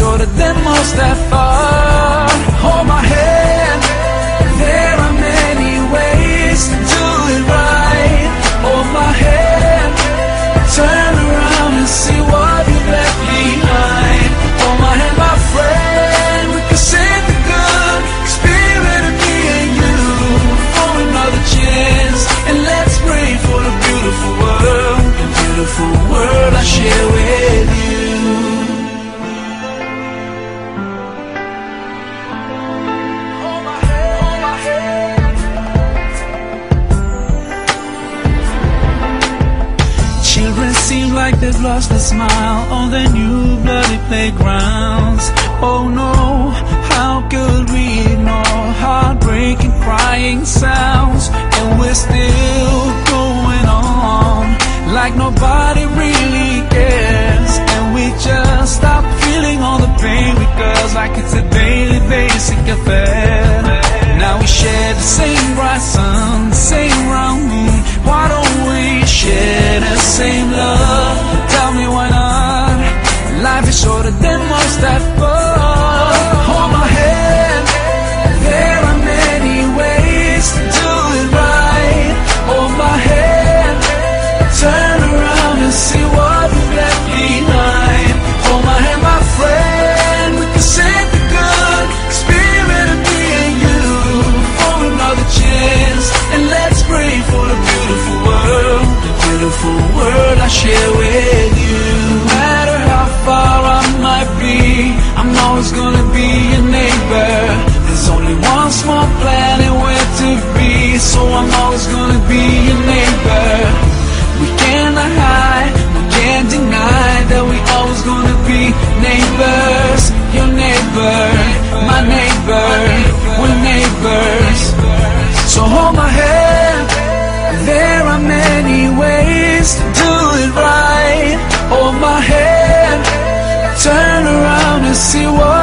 shorter than most have thought. Hold my hand. There are many ways to do it right. Hold my hand. Turn around and see what you left behind. Hold my hand, my friend. We can save the good spirit of me and you for another chance. And let's pray for the beautiful world, the beautiful world I share with like they've lost their smile on their new bloody playgrounds. Oh no, how could we ignore heartbreaking crying sounds? And we're still going on like nobody beautiful world I share with see what